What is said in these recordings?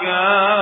كان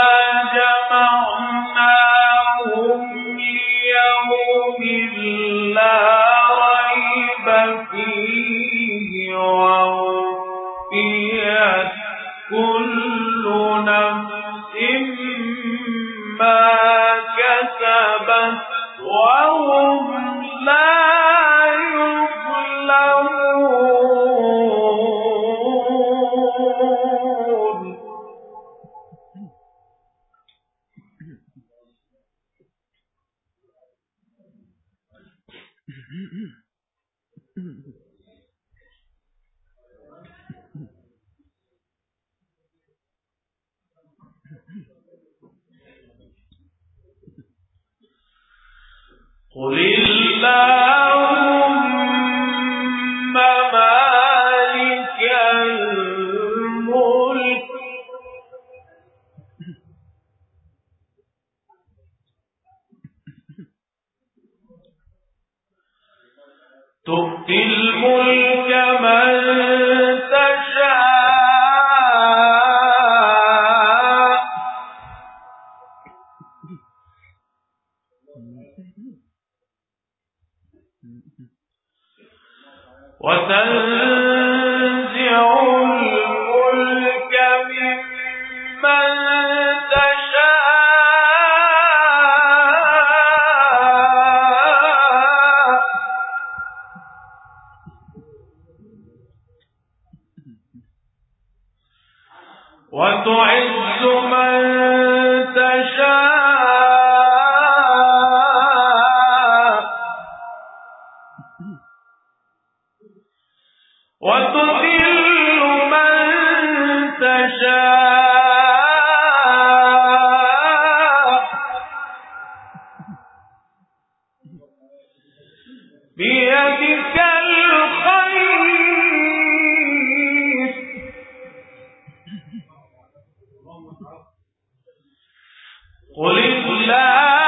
تؤتي الملك من قل الله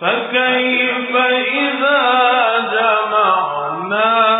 فكيف إذا جمعناهم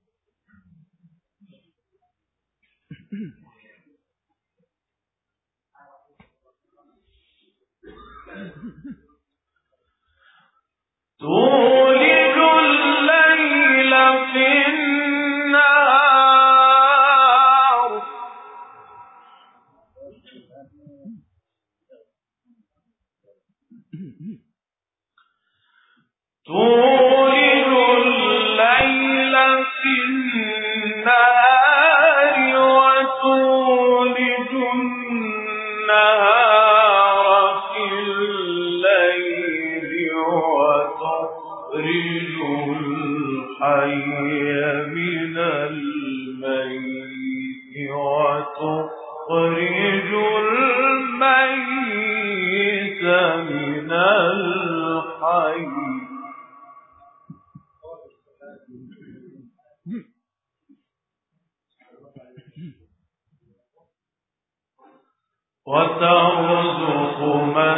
وترزق من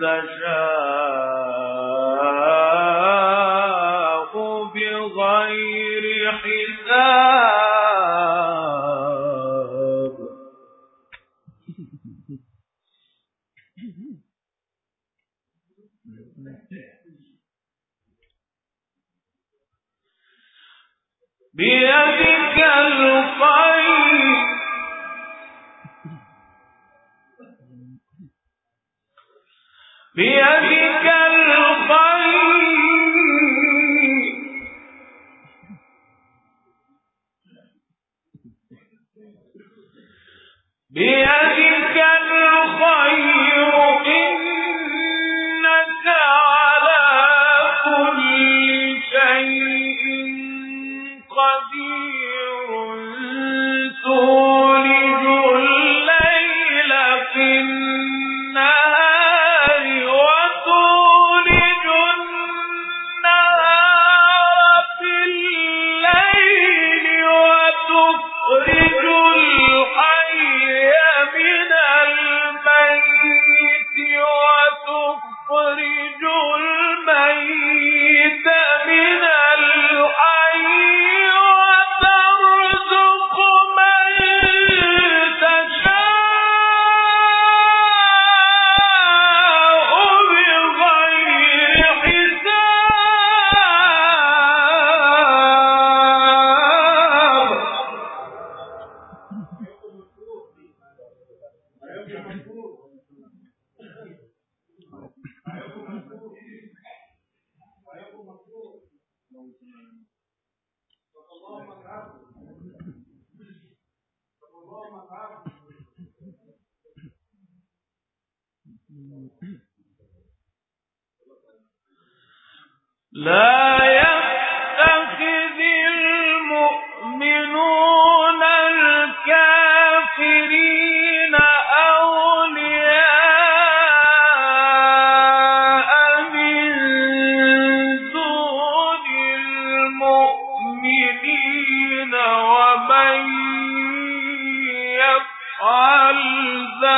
تشاء. He ويحذركم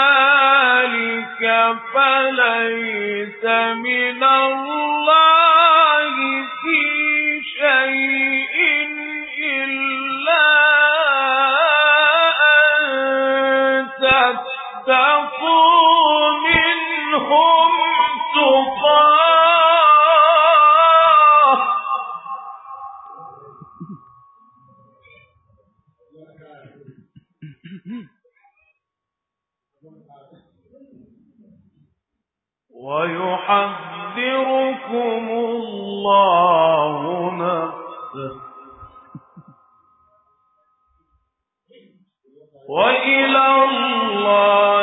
الله.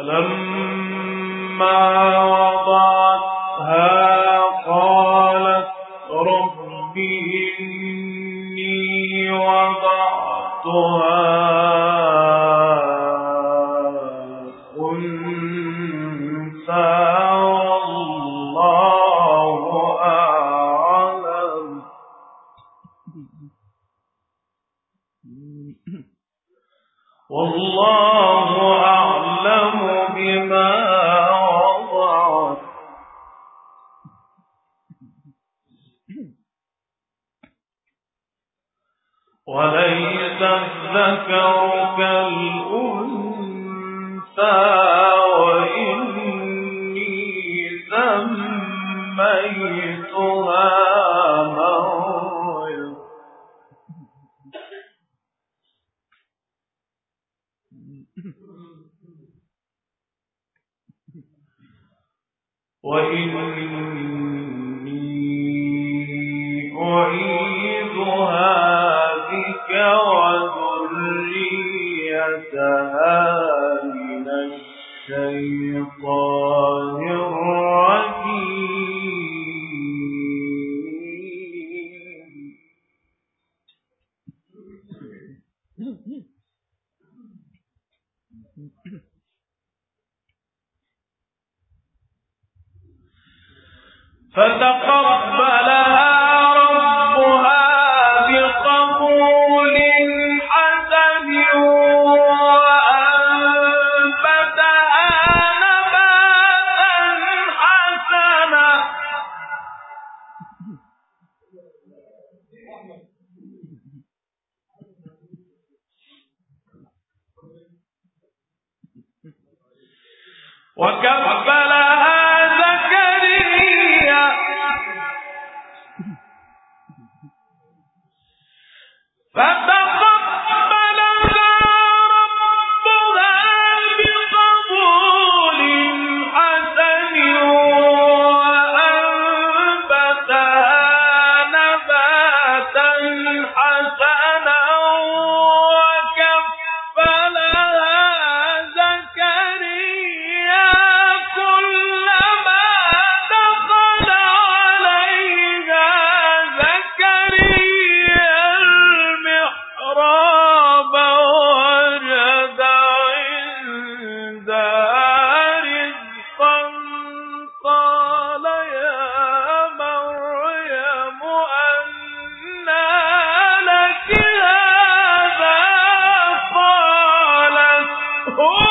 فلما بما وضعت. وليس الذكر كالأنثى. Oh!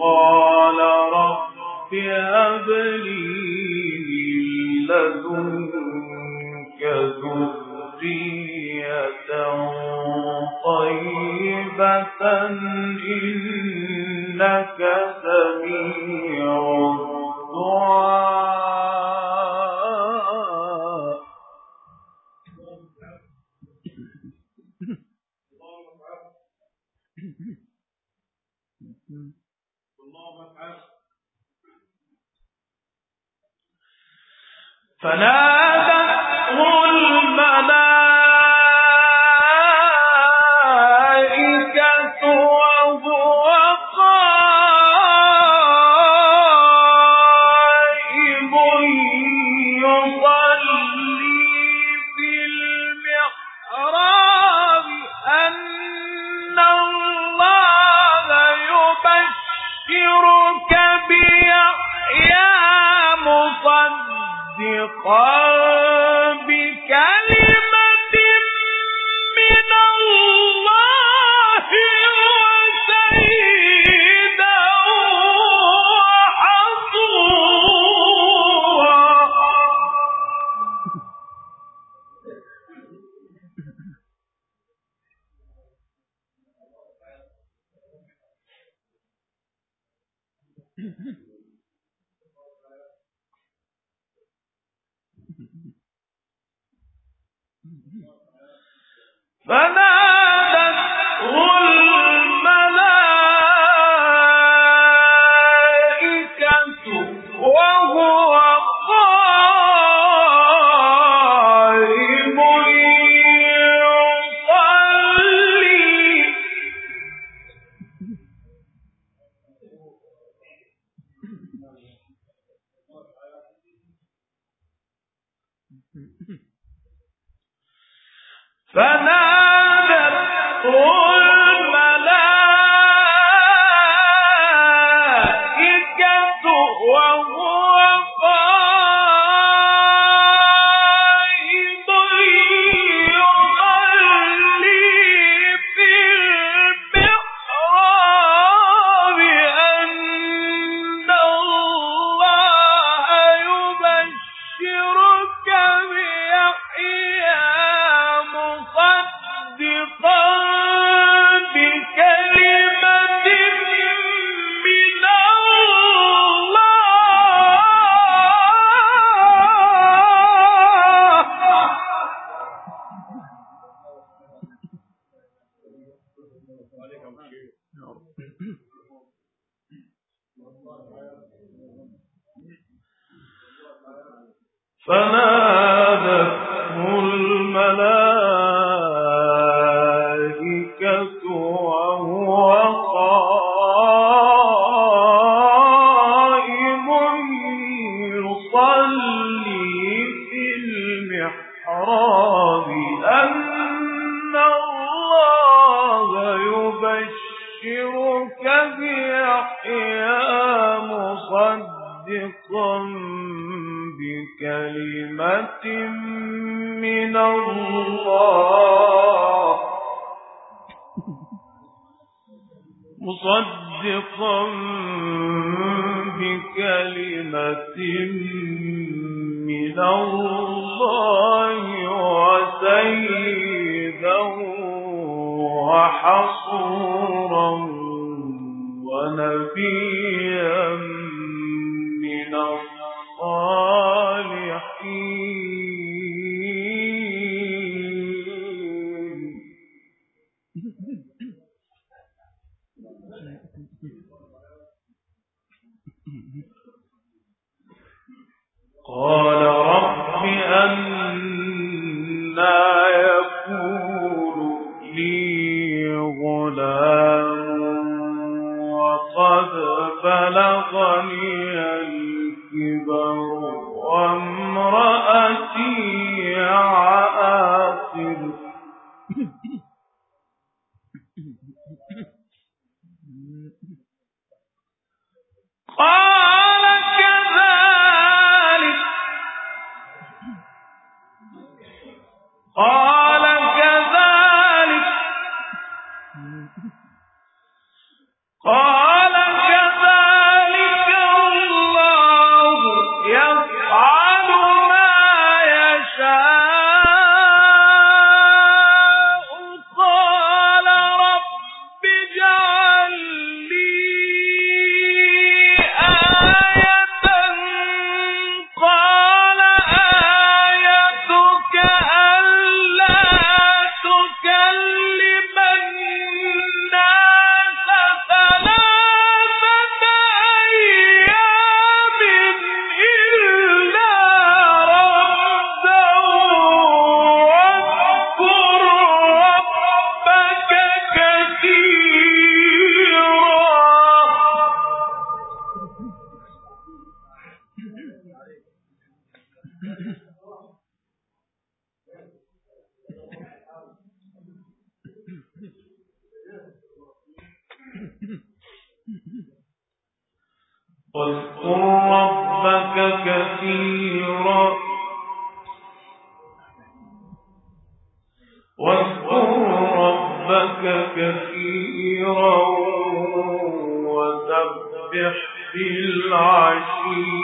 قال رب هب لي مصدقا بكلمة من الله وسيدا وحصورا قال كثيرا وسبح بالعشي.